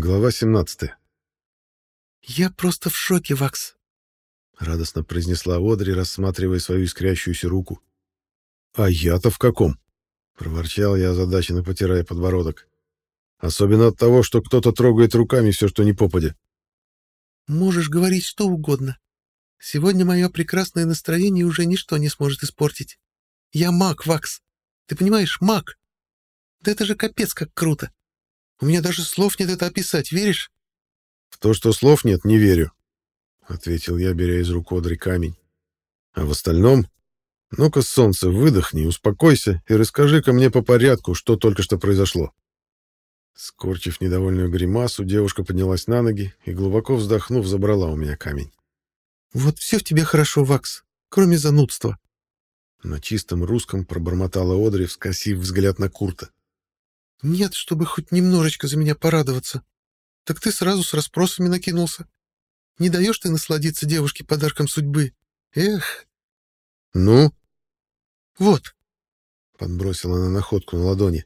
Глава 17. «Я просто в шоке, Вакс», — радостно произнесла Одри, рассматривая свою искрящуюся руку. «А я-то в каком?» — проворчал я, озадаченно потирая подбородок. «Особенно от того, что кто-то трогает руками все, что не попадя». «Можешь говорить что угодно. Сегодня мое прекрасное настроение уже ничто не сможет испортить. Я маг, Вакс. Ты понимаешь, маг. Да это же капец как круто. У меня даже слов нет это описать, веришь? В то, что слов нет, не верю, ответил я, беря из рук Одри камень. А в остальном, ну-ка, солнце, выдохни, успокойся и расскажи-ка мне по порядку, что только что произошло. Скорчив недовольную гримасу, девушка поднялась на ноги и, глубоко вздохнув, забрала у меня камень. «Вот все в тебе хорошо, Вакс, кроме занудства». На чистом русском пробормотала Одри, вскосив взгляд на Курта. Нет, чтобы хоть немножечко за меня порадоваться. Так ты сразу с расспросами накинулся. Не даешь ты насладиться девушке подарком судьбы. Эх. Ну? Вот. Подбросила она находку на ладони.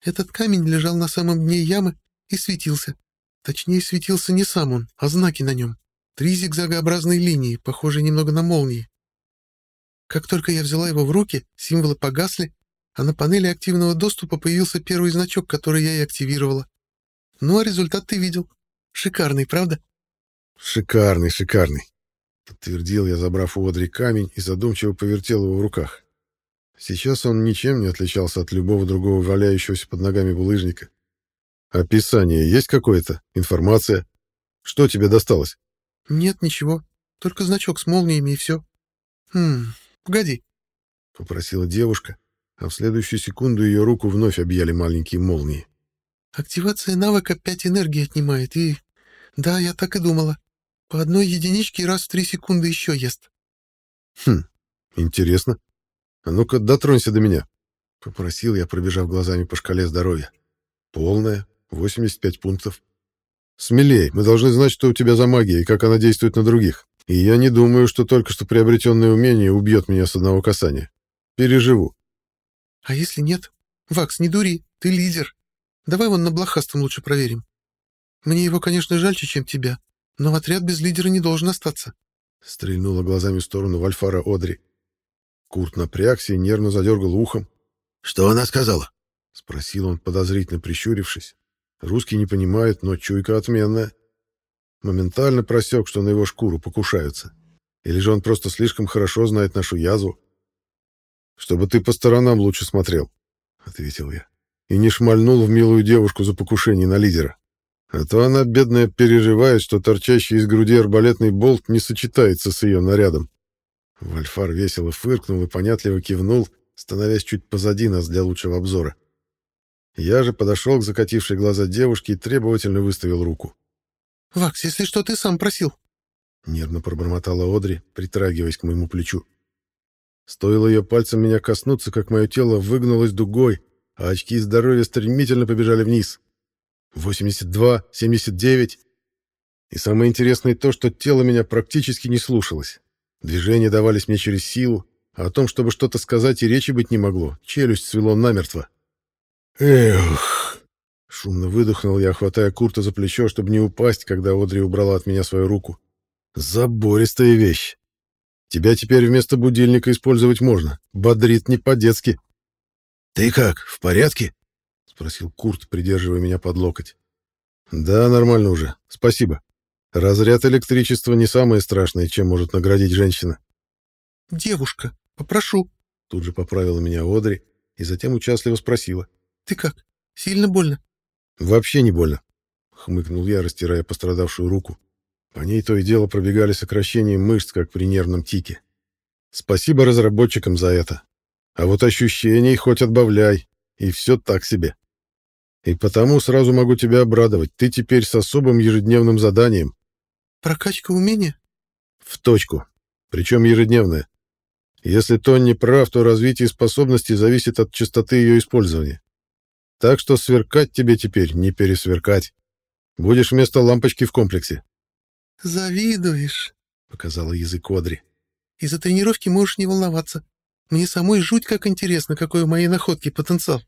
Этот камень лежал на самом дне ямы и светился. Точнее, светился не сам он, а знаки на нем. Три зигзагообразные линии, похожие немного на молнии. Как только я взяла его в руки, символы погасли, а на панели активного доступа появился первый значок, который я и активировала. Ну, а результат ты видел. Шикарный, правда? Шикарный, шикарный, подтвердил я, забрав у Одри камень и задумчиво повертел его в руках. Сейчас он ничем не отличался от любого другого валяющегося под ногами булыжника. Описание есть какое-то? Информация? Что тебе досталось? Нет, ничего. Только значок с молниями и все. Хм, погоди. Попросила девушка, а в следующую секунду ее руку вновь объяли маленькие молнии. «Активация навыка пять энергии отнимает, и... Да, я так и думала. По одной единичке раз в три секунды еще ест». «Хм, интересно. А ну-ка, дотронься до меня», — попросил я, пробежав глазами по шкале здоровья. «Полная, 85 пунктов. Смелей, мы должны знать, что у тебя за магия и как она действует на других. И я не думаю, что только что приобретенное умение убьет меня с одного касания. Переживу. А если нет? Вакс, не дури, ты лидер. Давай вон на блохастом лучше проверим. Мне его, конечно, жальче, чем тебя, но отряд без лидера не должен остаться. Стрельнула глазами в сторону Вальфара Одри. Курт напрягся и нервно задергал ухом. «Что она сказала?» — спросил он, подозрительно прищурившись. Русский не понимает, но чуйка отменная. Моментально просек, что на его шкуру покушаются. Или же он просто слишком хорошо знает нашу язву. «Чтобы ты по сторонам лучше смотрел», — ответил я. «И не шмальнул в милую девушку за покушение на лидера. А то она, бедная, переживает, что торчащий из груди арбалетный болт не сочетается с ее нарядом». Вальфар весело фыркнул и понятливо кивнул, становясь чуть позади нас для лучшего обзора. Я же подошел к закатившей глаза девушке и требовательно выставил руку. «Вакс, если что, ты сам просил», — нервно пробормотала Одри, притрагиваясь к моему плечу. Стоило ее пальцем меня коснуться, как мое тело выгнулось дугой, а очки здоровья стремительно побежали вниз. 82, 79. И самое интересное то, что тело меня практически не слушалось. Движения давались мне через силу, а о том, чтобы что-то сказать, и речи быть не могло. Челюсть свело намертво. «Эх!» Шумно выдохнул я, хватая Курта за плечо, чтобы не упасть, когда Одри убрала от меня свою руку. «Забористая вещь!» Тебя теперь вместо будильника использовать можно. Бодрит не по-детски. Ты как, в порядке? спросил Курт, придерживая меня под локоть. Да, нормально уже. Спасибо. Разряд электричества не самое страшное, чем может наградить женщина. Девушка, попрошу. Тут же поправила меня Одри и затем участливо спросила: "Ты как? Сильно больно?" "Вообще не больно", хмыкнул я, растирая пострадавшую руку. По ней то и дело пробегали сокращения мышц, как при нервном тике. Спасибо разработчикам за это. А вот ощущений хоть отбавляй, и все так себе. И потому сразу могу тебя обрадовать. Ты теперь с особым ежедневным заданием. Прокачка умения? В точку. Причем ежедневная. Если Тонни прав, то развитие способностей зависит от частоты ее использования. Так что сверкать тебе теперь не пересверкать. Будешь вместо лампочки в комплексе. «Завидуешь», — показала язык Одри. «Из-за тренировки можешь не волноваться. Мне самой жуть как интересно, какой у моей находки потенциал».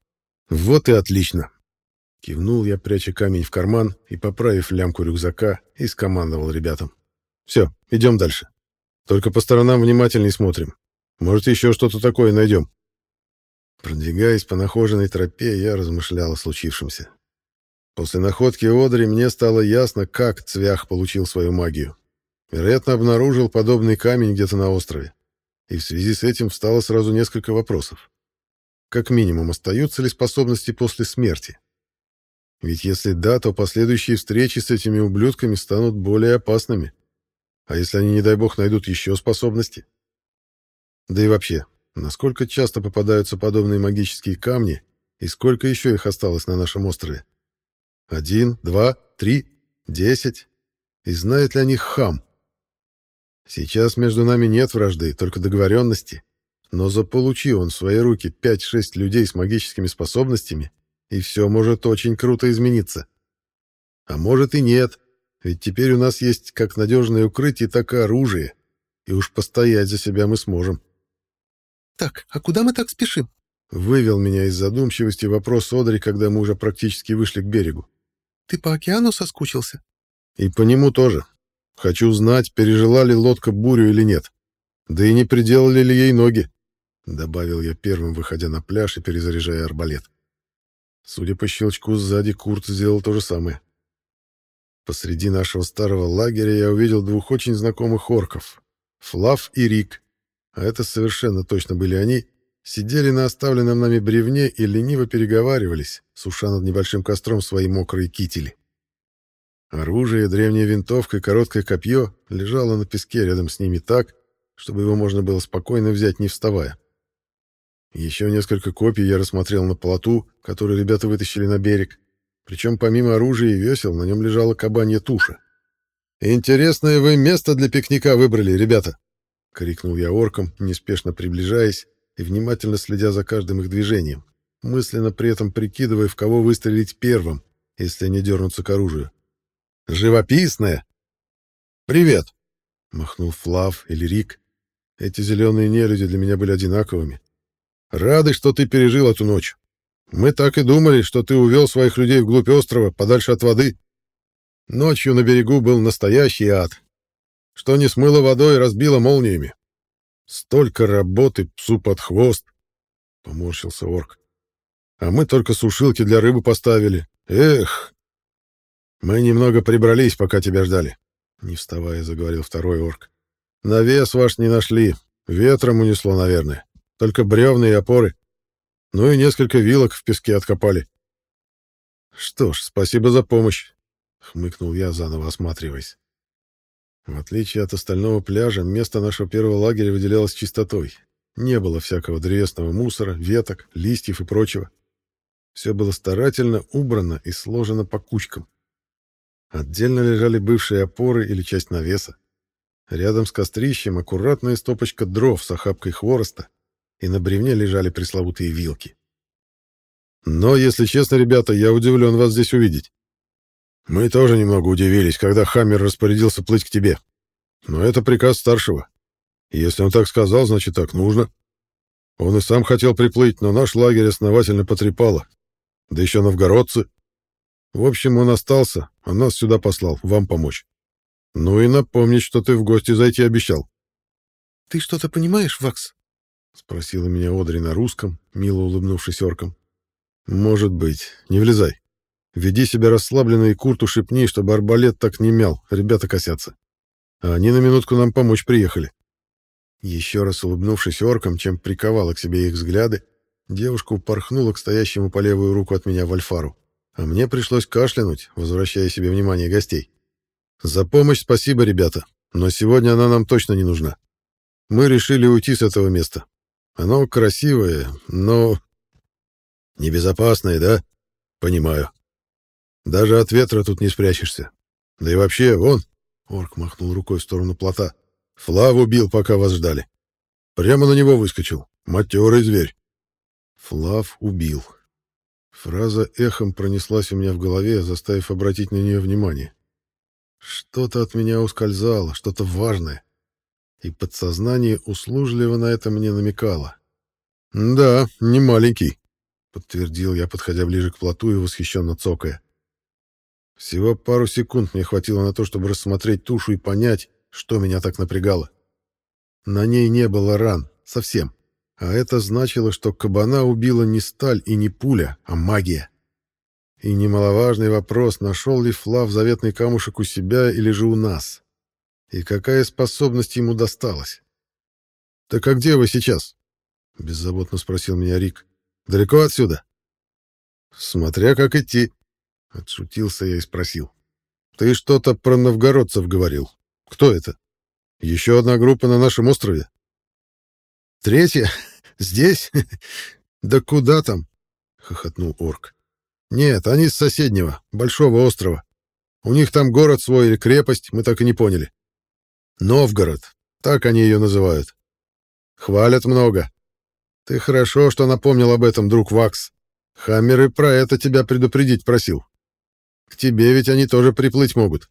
«Вот и отлично», — Кивнул я, пряча камень в карман и, поправив лямку рюкзака, и скомандовал ребятам. «Все, идем дальше. Только по сторонам внимательней смотрим. Может, еще что-то такое найдем». Продвигаясь по нахоженной тропе, я размышлял о случившемся. После находки Одри мне стало ясно, как Цвях получил свою магию. Вероятно, обнаружил подобный камень где-то на острове. И в связи с этим встало сразу несколько вопросов. Как минимум, остаются ли способности после смерти? Ведь если да, то последующие встречи с этими ублюдками станут более опасными. А если они, не дай бог, найдут еще способности? Да и вообще, насколько часто попадаются подобные магические камни, и сколько еще их осталось на нашем острове? Один, два, три, десять? И знает ли о них хам? Сейчас между нами нет вражды, только договоренности. Но заполучи он в свои руки пять-шесть людей с магическими способностями, и все может очень круто измениться. А может и нет, ведь теперь у нас есть как надежное укрытие, так и оружие, и уж постоять за себя мы сможем. «Так, а куда мы так спешим?» Вывел меня из задумчивости вопрос Одри, когда мы уже практически вышли к берегу. «Ты по океану соскучился?» «И по нему тоже. Хочу знать, пережила ли лодка бурю или нет. Да и не приделали ли ей ноги», — добавил я первым, выходя на пляж и перезаряжая арбалет. Судя по щелчку сзади, Курт сделал то же самое. Посреди нашего старого лагеря я увидел двух очень знакомых орков — Флав и Рик, а это совершенно точно были они, сидели на оставленном нами бревне и лениво переговаривались, суша над небольшим костром свои мокрые кители. Оружие, древняя винтовка и короткое копье лежало на песке рядом с ними так, чтобы его можно было спокойно взять, не вставая. Еще несколько копий я рассмотрел на плоту, который ребята вытащили на берег. Причем помимо оружия и весел на нем лежала кабанья туша. «Интересное вы место для пикника выбрали, ребята!» — крикнул я оркам, неспешно приближаясь и внимательно следя за каждым их движением, мысленно при этом прикидывая, в кого выстрелить первым, если они дернутся к оружию. «Живописное!» «Привет!» — махнул Флав или Рик. Эти зеленые нелюди для меня были одинаковыми. Рады, что ты пережил эту ночь. Мы так и думали, что ты увел своих людей вглубь острова, подальше от воды. Ночью на берегу был настоящий ад. Что не смыло водой, разбило молниями. Столько работы псу под хвост, — поморщился орк. А мы только сушилки для рыбы поставили. Эх! Мы немного прибрались, пока тебя ждали, — не вставая заговорил второй орк. Навес ваш не нашли, ветром унесло, наверное. Только бревна и опоры. Ну и несколько вилок в песке откопали. Что ж, спасибо за помощь, хмыкнул я, заново осматриваясь. В отличие от остального пляжа, место нашего первого лагеря выделялось чистотой. Не было всякого древесного мусора, веток, листьев и прочего. Все было старательно убрано и сложено по кучкам. Отдельно лежали бывшие опоры или часть навеса. Рядом с кострищем аккуратная стопочка дров с охапкой хвороста, и на бревне лежали пресловутые вилки. Но, если честно, ребята, я удивлен вас здесь увидеть. Мы тоже немного удивились, когда Хаммер распорядился плыть к тебе. Но это приказ старшего. Если он так сказал, значит, так нужно. Он и сам хотел приплыть, но наш лагерь основательно потрепало. Да еще новгородцы. В общем, он остался, а нас сюда послал, вам помочь. Ну и напомнить, что ты в гости зайти обещал. — Ты что-то понимаешь, Вакс? — спросила меня Одри на русском, мило улыбнувшись орком. «Может быть. Не влезай. Веди себя расслабленно и Курту шепни, чтобы арбалет так не мял, ребята косятся. А они на минутку нам помочь приехали». Еще раз улыбнувшись оркам, чем приковала к себе их взгляды, девушка упорхнула к стоящему по левую руку от меня Вальфару, а мне пришлось кашлянуть, возвращая себе внимание гостей. «За помощь спасибо, ребята, но сегодня она нам точно не нужна. Мы решили уйти с этого места. Оно красивое, но... Небезопасное, да? Понимаю. Даже от ветра тут не спрячешься. Да и вообще, вон... Орк махнул рукой в сторону плота. Флав убил, пока вас ждали. Прямо на него выскочил. Матерый зверь. Флав убил. Фраза эхом пронеслась у меня в голове, заставив обратить на нее внимание. Что-то от меня ускользало, что-то важное и подсознание услужливо на это мне намекало. «Да, не маленький», — подтвердил я, подходя ближе к плоту и восхищенно цокая. Всего пару секунд мне хватило на то, чтобы рассмотреть тушу и понять, что меня так напрягало. На ней не было ран, совсем. А это значило, что кабана убила не сталь и не пуля, а магия. И немаловажный вопрос, нашел ли Флав заветный камушек у себя или же у нас. И какая способность ему досталась. «Так а где вы сейчас?» — беззаботно спросил меня Рик. «Далеко отсюда?» «Смотря как идти», — отшутился я и спросил. «Ты что-то про новгородцев говорил. Кто это? Еще одна группа на нашем острове?» «Третья? Здесь? Да куда там?» — хохотнул орк. «Нет, они с соседнего, большого острова. У них там город свой или крепость, мы так и не поняли. Новгород, так они ее называют. Хвалят много. Ты хорошо, что напомнил об этом, друг Вакс. Хаммер и про это тебя предупредить просил. К тебе ведь они тоже приплыть могут.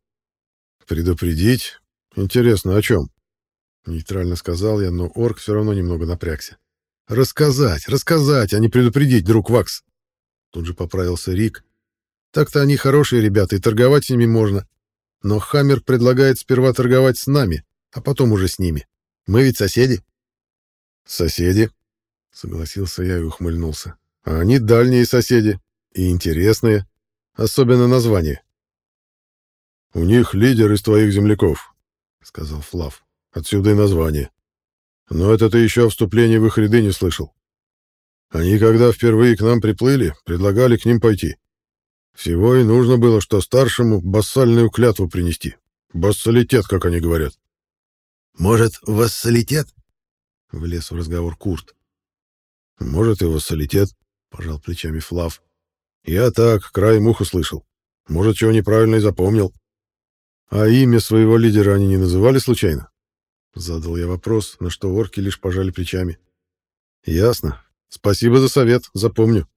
Предупредить? Интересно, о чем? Нейтрально сказал я, но орк все равно немного напрягся. Рассказать, рассказать, а не предупредить, друг Вакс. Тут же поправился Рик. Так-то они хорошие ребята, и торговать с ними можно. Но Хаммер предлагает сперва торговать с нами, а потом уже с ними. Мы ведь соседи. Соседи, согласился я и ухмыльнулся. А они дальние соседи и интересные, особенно название. У них лидер из твоих земляков, сказал Флав. Отсюда и название. Но это ты еще о вступлении в их ряды не слышал. Они, когда впервые к нам приплыли, предлагали к ним пойти. Всего и нужно было, что старшему бассальную клятву принести. Бассалитет, как они говорят. «Может, вассалитет?» — влез в разговор Курт. «Может, и вассалитет», — пожал плечами Флав. «Я так, краем уха слышал. Может, чего неправильно и запомнил. А имя своего лидера они не называли случайно?» Задал я вопрос, на что орки лишь пожали плечами. «Ясно. Спасибо за совет, запомню.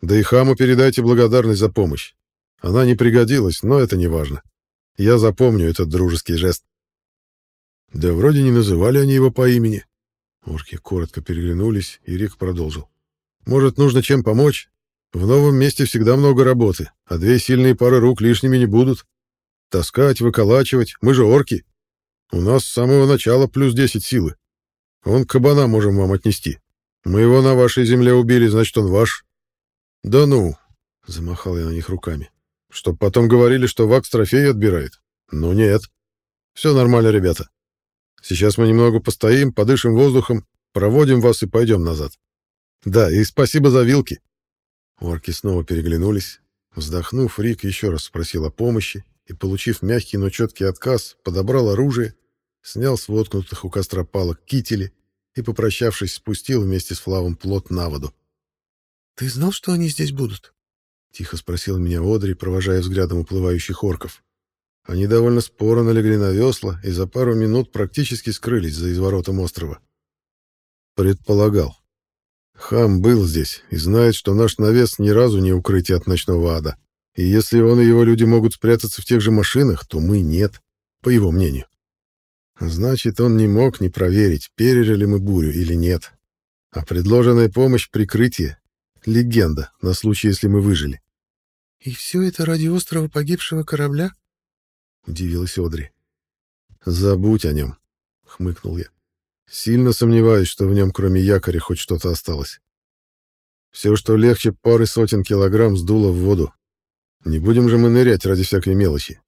Да и хаму передайте благодарность за помощь. Она не пригодилась, но это не важно. Я запомню этот дружеский жест». Да вроде не называли они его по имени. Орки коротко переглянулись, и Рик продолжил. «Может, нужно чем помочь? В новом месте всегда много работы, а две сильные пары рук лишними не будут. Таскать, выколачивать, мы же орки. У нас с самого начала плюс 10 силы. Он кабана можем вам отнести. Мы его на вашей земле убили, значит, он ваш». «Да ну!» — замахал я на них руками. «Чтоб потом говорили, что Вакс трофей отбирает. Ну нет. Все нормально, ребята. Сейчас мы немного постоим, подышим воздухом, проводим вас и пойдем назад. Да, и спасибо за вилки. Орки снова переглянулись. Вздохнув, Рик еще раз спросил о помощи и, получив мягкий, но четкий отказ, подобрал оружие, снял с воткнутых у костра палок кители и, попрощавшись, спустил вместе с Флавом плот на воду. «Ты знал, что они здесь будут?» — тихо спросил меня Одри, провожая взглядом уплывающих орков. Они довольно споро налегли на весла и за пару минут практически скрылись за изворотом острова. Предполагал. Хам был здесь и знает, что наш навес ни разу не укрытие от ночного ада. И если он и его люди могут спрятаться в тех же машинах, то мы нет, по его мнению. Значит, он не мог не проверить, пережили мы бурю или нет. А предложенная помощь — прикрытие, легенда на случай, если мы выжили. — И все это ради острова погибшего корабля? — удивилась Одри. «Забудь о нем», — хмыкнул я. «Сильно сомневаюсь, что в нем кроме якоря хоть что-то осталось. Все, что легче пары сотен килограмм, сдуло в воду. Не будем же мы нырять ради всякой мелочи».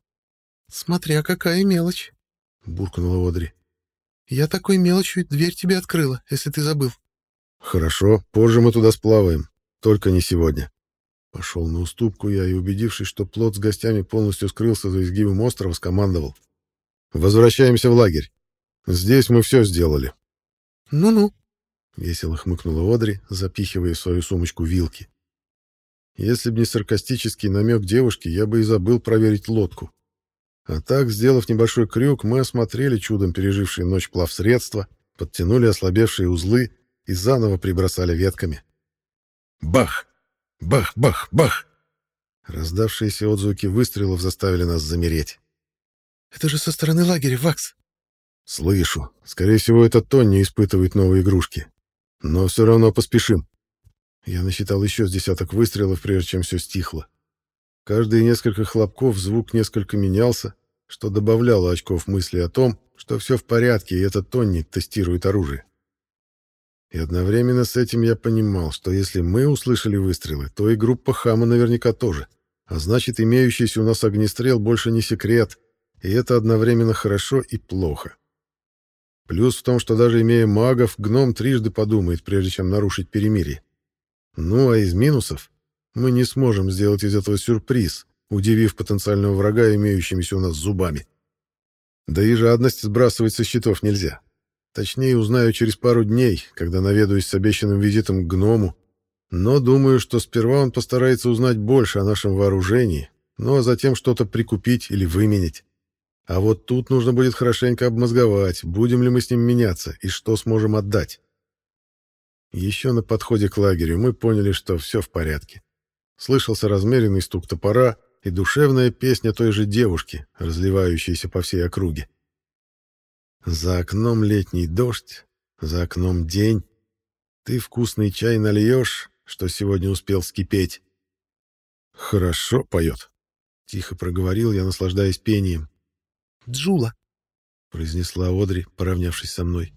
«Смотря какая мелочь», — буркнула Одри. «Я такой мелочью дверь тебе открыла, если ты забыл». «Хорошо, позже мы туда сплаваем, только не сегодня». Пошел на уступку я и, убедившись, что плот с гостями полностью скрылся за изгибом острова, скомандовал. «Возвращаемся в лагерь. Здесь мы все сделали». «Ну-ну», — весело хмыкнула Одри, запихивая в свою сумочку вилки. Если б не саркастический намек девушки, я бы и забыл проверить лодку. А так, сделав небольшой крюк, мы осмотрели чудом пережившие ночь плавсредства, подтянули ослабевшие узлы и заново прибросали ветками. Бах! Бах-бах-бах! Раздавшиеся отзвуки выстрелов заставили нас замереть. «Это же со стороны лагеря, Вакс!» «Слышу. Скорее всего, это Тонни испытывает новые игрушки. Но все равно поспешим. Я насчитал еще с десяток выстрелов, прежде чем все стихло. Каждые несколько хлопков звук несколько менялся, что добавляло очков мысли о том, что все в порядке, и этот Тонни тестирует оружие. И одновременно с этим я понимал, что если мы услышали выстрелы, то и группа Хама наверняка тоже. А значит, имеющийся у нас огнестрел больше не секрет, и это одновременно хорошо и плохо. Плюс в том, что даже имея магов, гном трижды подумает, прежде чем нарушить перемирие. Ну, а из минусов мы не сможем сделать из этого сюрприз, удивив потенциального врага имеющимися у нас зубами. Да и жадность сбрасывать со счетов нельзя. Точнее, узнаю через пару дней, когда наведаюсь с обещанным визитом к гному. Но думаю, что сперва он постарается узнать больше о нашем вооружении, ну а затем что-то прикупить или выменять. А вот тут нужно будет хорошенько обмозговать, будем ли мы с ним меняться и что сможем отдать. Еще на подходе к лагерю мы поняли, что все в порядке. Слышался размеренный стук топора и душевная песня той же девушки, разливающаяся по всей округе. За окном летний дождь, за окном день. Ты вкусный чай нальешь, что сегодня успел скипеть. Хорошо поет, — тихо проговорил я, наслаждаясь пением. Джула, — произнесла Одри, поравнявшись со мной.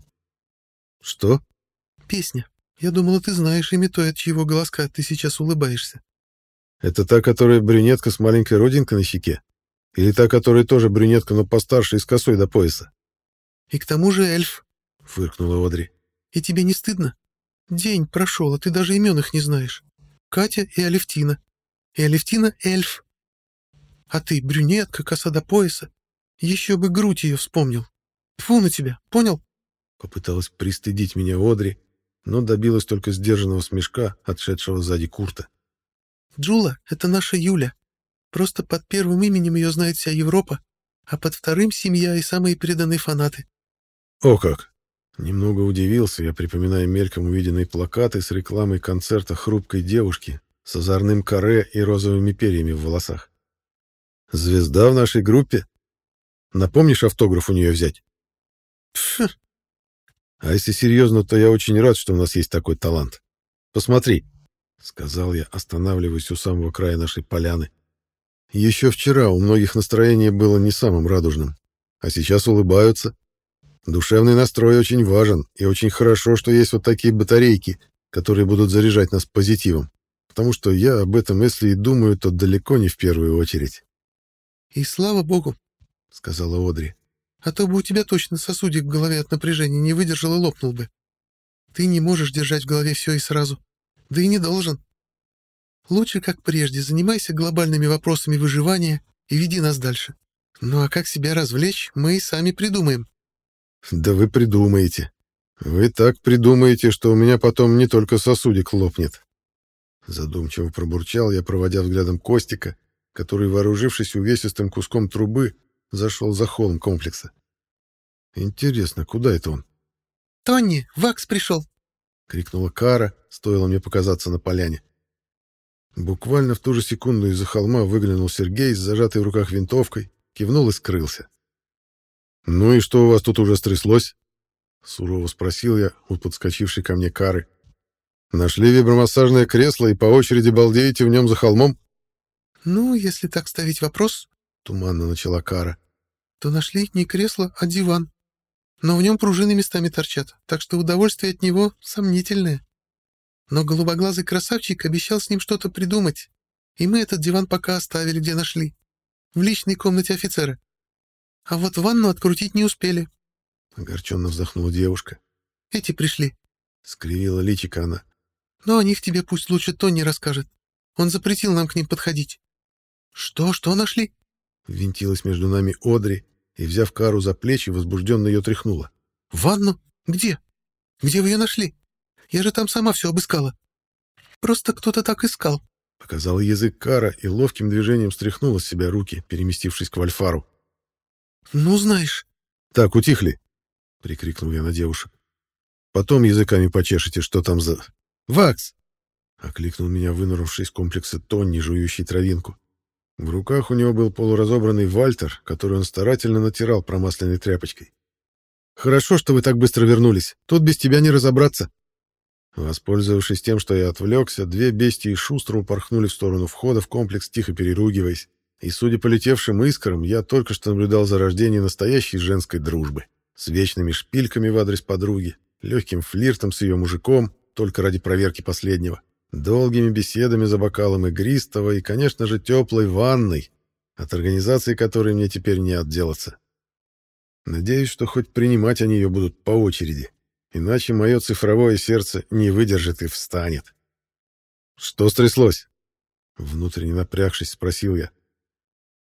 Что? Песня. Я думала, ты знаешь имя той, от чьего голоска ты сейчас улыбаешься. Это та, которая брюнетка с маленькой родинкой на щеке? Или та, которая тоже брюнетка, но постарше и с косой до пояса? И к тому же эльф, — фыркнула Одри. И тебе не стыдно? День прошел, а ты даже имен их не знаешь. Катя и Алевтина. И Алевтина — эльф. А ты брюнетка, коса до пояса. Еще бы грудь ее вспомнил. Фу на тебя, понял? Попыталась пристыдить меня Одри, но добилась только сдержанного смешка, отшедшего сзади Курта. Джула — это наша Юля. Просто под первым именем ее знает вся Европа, а под вторым — семья и самые преданные фанаты. О как! Немного удивился я, припоминая мельком увиденные плакаты с рекламой концерта хрупкой девушки с озорным каре и розовыми перьями в волосах. Звезда в нашей группе? Напомнишь автограф у нее взять? Пф. А если серьезно, то я очень рад, что у нас есть такой талант. Посмотри, — сказал я, останавливаясь у самого края нашей поляны. Еще вчера у многих настроение было не самым радужным, а сейчас улыбаются, Душевный настрой очень важен, и очень хорошо, что есть вот такие батарейки, которые будут заряжать нас позитивом. Потому что я об этом, если и думаю, то далеко не в первую очередь. «И слава богу», — сказала Одри, — «а то бы у тебя точно сосудик в голове от напряжения не выдержал и лопнул бы. Ты не можешь держать в голове все и сразу. Да и не должен. Лучше, как прежде, занимайся глобальными вопросами выживания и веди нас дальше. Ну а как себя развлечь, мы и сами придумаем. Да вы придумаете. Вы так придумаете, что у меня потом не только сосудик лопнет. Задумчиво пробурчал я, проводя взглядом Костика, который, вооружившись увесистым куском трубы, зашел за холм комплекса. Интересно, куда это он? «Тони, Вакс пришел!» — крикнула Кара, стоило мне показаться на поляне. Буквально в ту же секунду из-за холма выглянул Сергей с зажатой в руках винтовкой, кивнул и скрылся. «Ну и что у вас тут уже стряслось?» — сурово спросил я у подскочившей ко мне кары. «Нашли вибромассажное кресло и по очереди балдеете в нем за холмом?» «Ну, если так ставить вопрос», — туманно начала Кара, «то нашли не кресло, а диван. Но в нем пружины местами торчат, так что удовольствие от него сомнительное. Но голубоглазый красавчик обещал с ним что-то придумать, и мы этот диван пока оставили, где нашли. В личной комнате офицера. А вот ванну открутить не успели. Огорченно вздохнула девушка. Эти пришли. Скривила личико она. Но о них тебе пусть лучше Тони расскажет. Он запретил нам к ним подходить. Что, что нашли? Винтилась между нами Одри и, взяв Кару за плечи, возбужденно ее тряхнула. «Ванну? Где? Где вы ее нашли? Я же там сама все обыскала. Просто кто-то так искал». Показала язык Кара и ловким движением стряхнула с себя руки, переместившись к Вальфару. «Ну, знаешь...» «Так, утихли!» — прикрикнул я на девушек. «Потом языками почешете, что там за...» «Вакс!» — окликнул меня вынырнувший из комплекса Тонни, жующий травинку. В руках у него был полуразобранный вальтер, который он старательно натирал промасленной тряпочкой. «Хорошо, что вы так быстро вернулись. Тут без тебя не разобраться». Воспользовавшись тем, что я отвлекся, две бестии шустро упорхнули в сторону входа в комплекс, тихо переругиваясь. И, судя по летевшим искрам, я только что наблюдал за рождением настоящей женской дружбы. С вечными шпильками в адрес подруги, легким флиртом с ее мужиком, только ради проверки последнего, долгими беседами за бокалом игристого и, конечно же, теплой ванной, от организации которой мне теперь не отделаться. Надеюсь, что хоть принимать они ее будут по очереди, иначе мое цифровое сердце не выдержит и встанет. «Что стряслось?» Внутренне напрягшись, спросил я.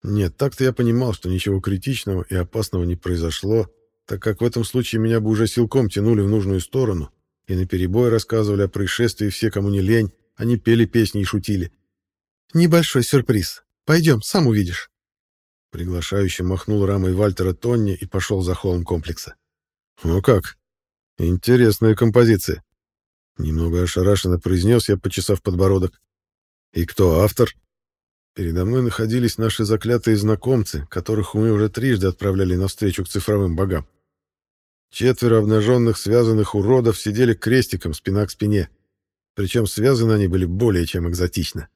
Нет, так-то я понимал, что ничего критичного и опасного не произошло, так как в этом случае меня бы уже силком тянули в нужную сторону и наперебой рассказывали о происшествии все, кому не лень, они пели песни и шутили. «Небольшой сюрприз. Пойдем, сам увидишь». Приглашающий махнул рамой Вальтера Тонни и пошел за холм комплекса. «Ну как? Интересная композиция». Немного ошарашенно произнес я, почесав подбородок. «И кто автор?» Передо мной находились наши заклятые знакомцы, которых мы уже трижды отправляли навстречу к цифровым богам. Четверо обнаженных связанных уродов сидели крестиком спина к спине, причем связаны они были более чем экзотично.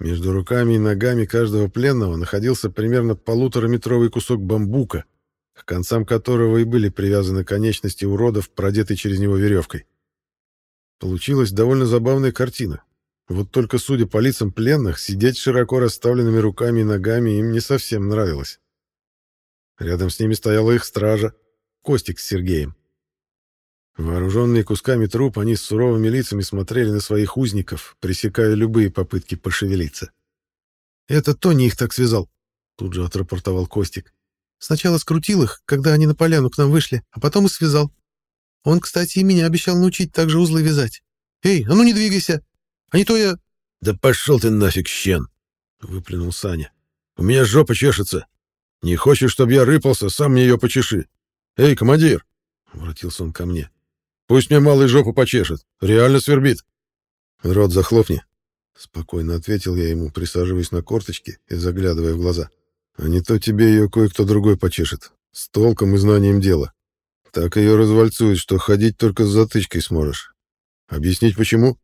Между руками и ногами каждого пленного находился примерно полутораметровый кусок бамбука, к концам которого и были привязаны конечности уродов, продетой через него веревкой. Получилась довольно забавная картина, вот только, судя по лицам пленных, сидеть широко расставленными руками и ногами им не совсем нравилось. Рядом с ними стояла их стража, Костик с Сергеем. Вооруженные кусками труп, они с суровыми лицами смотрели на своих узников, пресекая любые попытки пошевелиться. «Это Тони их так связал», — тут же отрапортовал Костик. «Сначала скрутил их, когда они на поляну к нам вышли, а потом и связал. Он, кстати, и меня обещал научить так же узлы вязать. Эй, а ну не двигайся!» А не то я...» «Да пошел ты нафиг, щен!» — выплюнул Саня. «У меня жопа чешется. Не хочешь, чтобы я рыпался, сам мне ее почеши. Эй, командир!» — обратился он ко мне. «Пусть мне малый жопу почешет. Реально свербит». «Рот захлопни», — спокойно ответил я ему, присаживаясь на корточки и заглядывая в глаза. «А не то тебе ее кое-кто другой почешет. С толком и знанием дела. Так ее развальцует, что ходить только с затычкой сможешь. Объяснить почему?»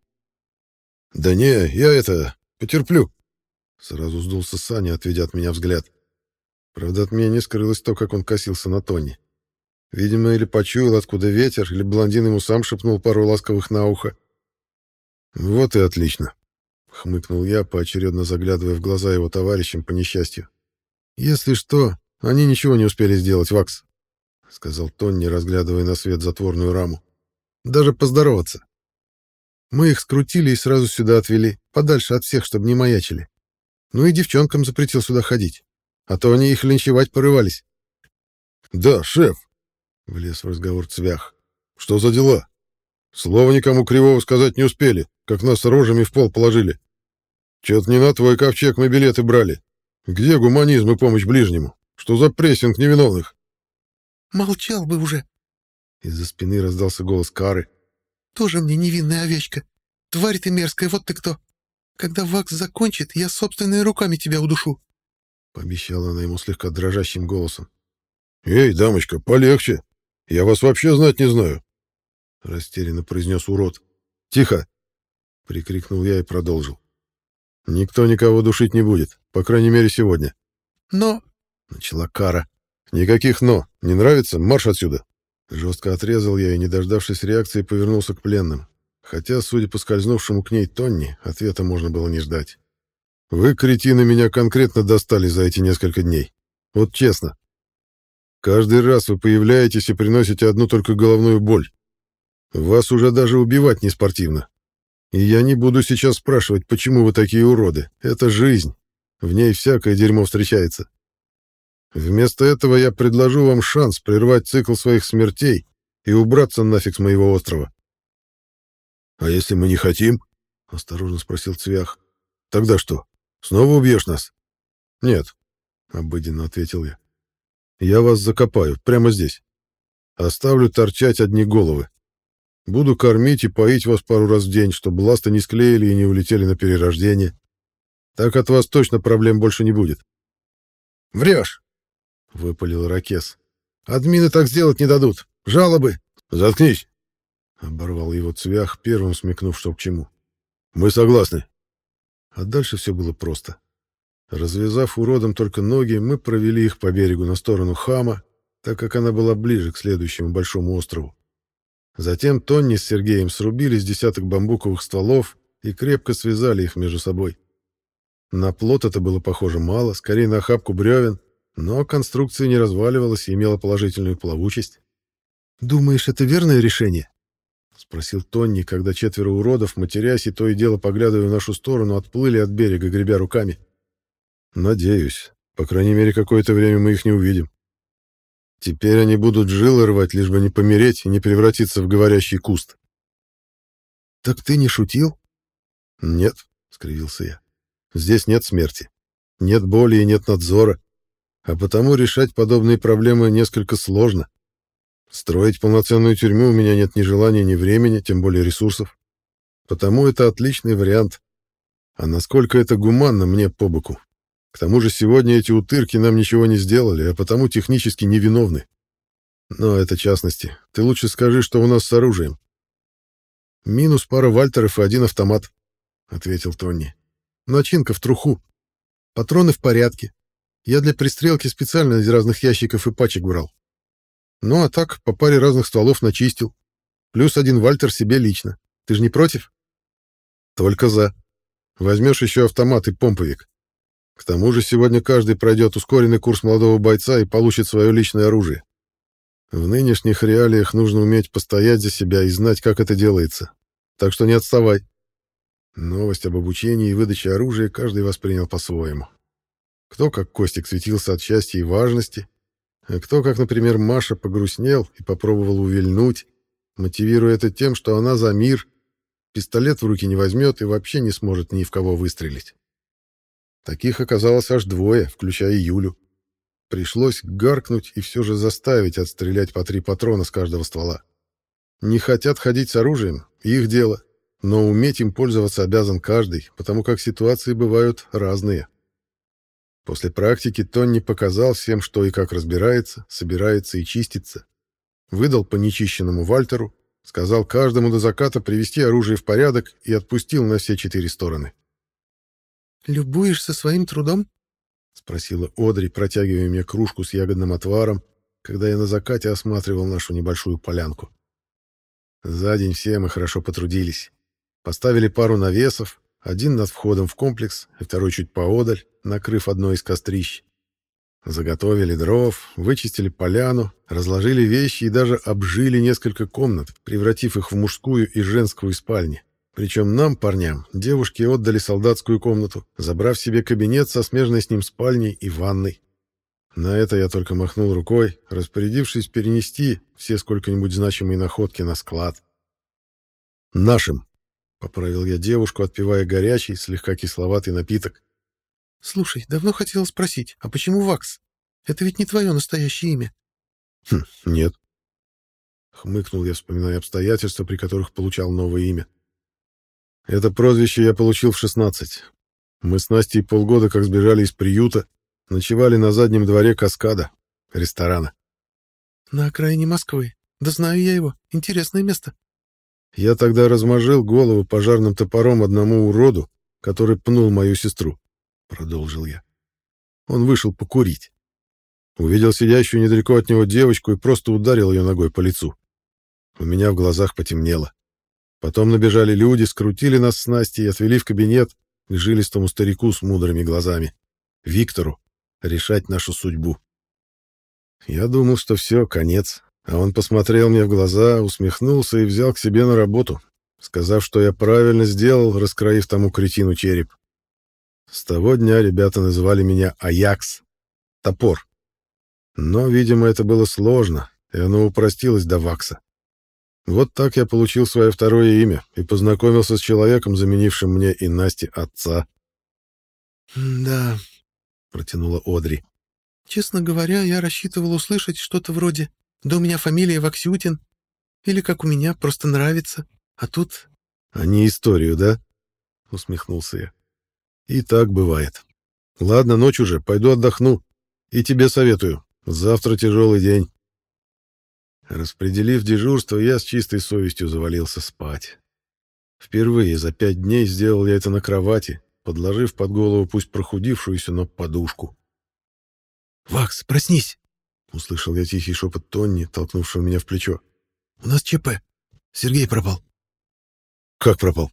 «Да не, я это... потерплю». Сразу сдулся Саня, отведя от меня взгляд. Правда, от меня не скрылось то, как он косился на Тони. Видимо, или почуял, откуда ветер, или блондин ему сам шепнул пару ласковых на ухо. «Вот и отлично», — хмыкнул я, поочередно заглядывая в глаза его товарищам по несчастью. «Если что, они ничего не успели сделать, Вакс», — сказал Тонни, разглядывая на свет затворную раму. «Даже поздороваться. Мы их скрутили и сразу сюда отвели, подальше от всех, чтобы не маячили. Ну и девчонкам запретил сюда ходить, а то они их линчевать порывались. — Да, шеф, — влез в разговор Цвях. — Что за дела? Слова никому кривого сказать не успели, как нас рожами в пол положили. Чё-то не на твой ковчег мы билеты брали. Где гуманизм и помощь ближнему? Что за прессинг невиновных? — Молчал бы уже. Из-за спины раздался голос Кары. Тоже мне невинная овечка. Тварь ты мерзкая, вот ты кто. Когда вакс закончит, я собственными руками тебя удушу. Пообещала она ему слегка дрожащим голосом. «Эй, дамочка, полегче. Я вас вообще знать не знаю», — растерянно произнес урод. «Тихо!» — прикрикнул я и продолжил. «Никто никого душить не будет, по крайней мере, сегодня». «Но...» — начала Кара. «Никаких «но». Не нравится? Марш отсюда!» Жестко отрезал я и, не дождавшись реакции, повернулся к пленным. Хотя, судя по скользнувшему к ней Тонни, ответа можно было не ждать. «Вы, кретины, меня конкретно достали за эти несколько дней. Вот честно. Каждый раз вы появляетесь и приносите одну только головную боль. Вас уже даже убивать не спортивно. И я не буду сейчас спрашивать, почему вы такие уроды. Это жизнь. В ней всякое дерьмо встречается. Вместо этого я предложу вам шанс прервать цикл своих смертей и убраться нафиг с моего острова. — А если мы не хотим? — осторожно спросил Цвях. — Тогда что, снова убьешь нас? — Нет, — обыденно ответил я. — Я вас закопаю прямо здесь. Оставлю торчать одни головы. Буду кормить и поить вас пару раз в день, чтобы ласты не склеили и не улетели на перерождение. Так от вас точно проблем больше не будет. — Врешь! — выпалил Ракес. «Админы так сделать не дадут. Жалобы!» «Заткнись!» — Оборвал его цвях, первым смекнув, что к чему. Мы согласны. А дальше все было просто. Развязав уродом только ноги, мы провели их по берегу на сторону Хама, так как она была ближе к следующему большому острову. Затем Тонни с Сергеем срубили с десяток бамбуковых стволов и крепко связали их между собой. На плот это было похоже мало, скорее на охапку бревен, но конструкция не разваливалась и имела положительную плавучесть. «Думаешь, это верное решение?» — спросил Тонни, когда четверо уродов, матерясь и то и дело поглядывая в нашу сторону, отплыли от берега, гребя руками. «Надеюсь. По крайней мере, какое-то время мы их не увидим. Теперь они будут жилы рвать, лишь бы не помереть и не превратиться в говорящий куст». «Так ты не шутил?» «Нет», — скривился я. «Здесь нет смерти. Нет боли и нет надзора. А потому решать подобные проблемы несколько сложно. Строить полноценную тюрьму у меня нет ни желания, ни времени, тем более ресурсов. Потому это отличный вариант. А насколько это гуманно мне по боку. К тому же сегодня эти утырки нам ничего не сделали, а потому технически невиновны. Но это частности. Ты лучше скажи, что у нас с оружием. Минус пара вальтеров и один автомат, — ответил Тони. Начинка в труху. Патроны в порядке. Я для пристрелки специально из разных ящиков и пачек брал. Ну а так, по паре разных стволов начистил. Плюс один Вальтер себе лично. Ты же не против? Только за. Возьмешь еще автомат и помповик. К тому же сегодня каждый пройдет ускоренный курс молодого бойца и получит свое личное оружие. В нынешних реалиях нужно уметь постоять за себя и знать, как это делается. Так что не отставай. Новость об обучении и выдаче оружия каждый воспринял по-своему. Кто как Костик светился от счастья и важности, а кто, как, например, Маша, погрустнел и попробовал увильнуть, мотивируя это тем, что она за мир, пистолет в руки не возьмет и вообще не сможет ни в кого выстрелить. Таких оказалось аж двое, включая Юлю. Пришлось гаркнуть и все же заставить отстрелять по три патрона с каждого ствола. Не хотят ходить с оружием, их дело, но уметь им пользоваться обязан каждый, потому как ситуации бывают разные. После практики Тонни показал всем, что и как разбирается, собирается и чистится. Выдал по нечищенному Вальтеру, сказал каждому до заката привести оружие в порядок и отпустил на все четыре стороны. «Любуешься своим трудом?» — спросила Одри, протягивая мне кружку с ягодным отваром, когда я на закате осматривал нашу небольшую полянку. За день все мы хорошо потрудились. Поставили пару навесов, один над входом в комплекс, и второй чуть поодаль, накрыв одно из кострищ. Заготовили дров, вычистили поляну, разложили вещи и даже обжили несколько комнат, превратив их в мужскую и женскую спальни. Причем нам, парням, девушки отдали солдатскую комнату, забрав себе кабинет со смежной с ним спальней и ванной. На это я только махнул рукой, распорядившись перенести все сколько-нибудь значимые находки на склад. «Нашим!» Поправил я девушку, отпивая горячий, слегка кисловатый напиток. «Слушай, давно хотел спросить, а почему Вакс? Это ведь не твое настоящее имя». «Хм, нет». Хмыкнул я, вспоминая обстоятельства, при которых получал новое имя. Это прозвище я получил в 16. Мы с Настей полгода как сбежали из приюта, ночевали на заднем дворе «Каскада», ресторана. «На окраине Москвы. Да знаю я его. Интересное место». Я тогда размажил голову пожарным топором одному уроду, который пнул мою сестру, — продолжил я. Он вышел покурить. Увидел сидящую недалеко от него девочку и просто ударил ее ногой по лицу. У меня в глазах потемнело. Потом набежали люди, скрутили нас с Настей и отвели в кабинет к жилистому старику с мудрыми глазами. Виктору. Решать нашу судьбу. Я думал, что все, конец. А он посмотрел мне в глаза, усмехнулся и взял к себе на работу, сказав, что я правильно сделал, раскроив тому кретину череп. С того дня ребята называли меня Аякс, топор. Но, видимо, это было сложно, и оно упростилось до Вакса. Вот так я получил свое второе имя и познакомился с человеком, заменившим мне и Насте отца. «Да», — протянула Одри. «Честно говоря, я рассчитывал услышать что-то вроде да у меня фамилия Ваксютин. Или как у меня, просто нравится. А тут... — А не историю, да? — усмехнулся я. — И так бывает. Ладно, ночь уже, пойду отдохну. И тебе советую. Завтра тяжелый день. Распределив дежурство, я с чистой совестью завалился спать. Впервые за пять дней сделал я это на кровати, подложив под голову пусть прохудившуюся, но подушку. «Вакс, проснись!» — услышал я тихий шепот Тонни, толкнувшего меня в плечо. «У нас ЧП. Сергей пропал». «Как пропал?»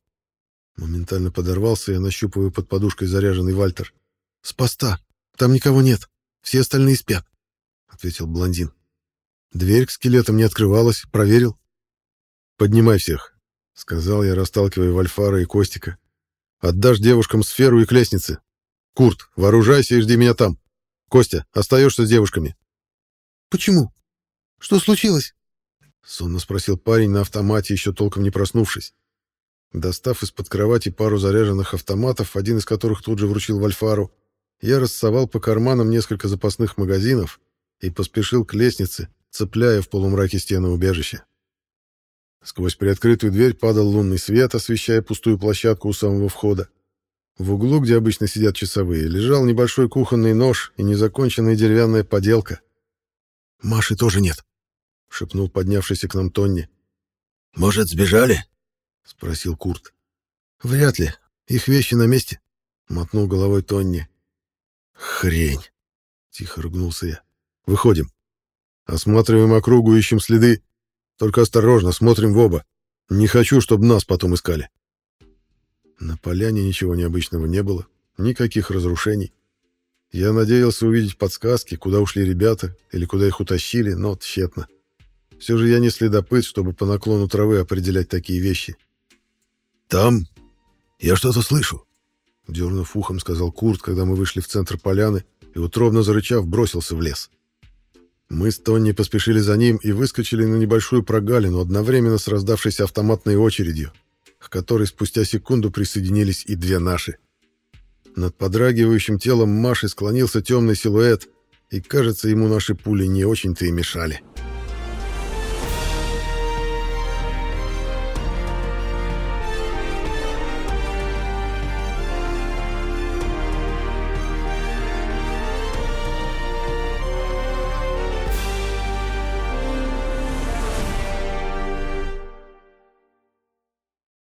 Моментально подорвался я, нащупывая под подушкой заряженный Вальтер. «С поста. Там никого нет. Все остальные спят», — ответил блондин. Дверь к скелетам не открывалась, проверил. «Поднимай всех», — сказал я, расталкивая Вальфара и Костика. «Отдашь девушкам сферу и к лестнице. Курт, вооружайся и жди меня там. Костя, остаешься с девушками». «Почему? Что случилось?» — сонно спросил парень на автомате, еще толком не проснувшись. Достав из-под кровати пару заряженных автоматов, один из которых тут же вручил Вальфару, я рассовал по карманам несколько запасных магазинов и поспешил к лестнице, цепляя в полумраке стены убежища. Сквозь приоткрытую дверь падал лунный свет, освещая пустую площадку у самого входа. В углу, где обычно сидят часовые, лежал небольшой кухонный нож и незаконченная деревянная поделка. «Маши тоже нет», — шепнул поднявшийся к нам Тонни. «Может, сбежали?» — спросил Курт. «Вряд ли. Их вещи на месте», — мотнул головой Тонни. «Хрень!» — тихо ругнулся я. «Выходим». Осматриваем округу, ищем следы. Только осторожно, смотрим в оба. Не хочу, чтобы нас потом искали. На поляне ничего необычного не было, никаких разрушений. Я надеялся увидеть подсказки, куда ушли ребята или куда их утащили, но тщетно. Все же я не следопыт, чтобы по наклону травы определять такие вещи. «Там я что-то слышу», — дернув ухом, сказал Курт, когда мы вышли в центр поляны и, утробно зарычав, бросился в лес. Мы с Тонни поспешили за ним и выскочили на небольшую прогалину одновременно с раздавшейся автоматной очередью, к которой спустя секунду присоединились и две наши. Над подрагивающим телом Маши склонился темный силуэт, и, кажется, ему наши пули не очень-то и мешали. —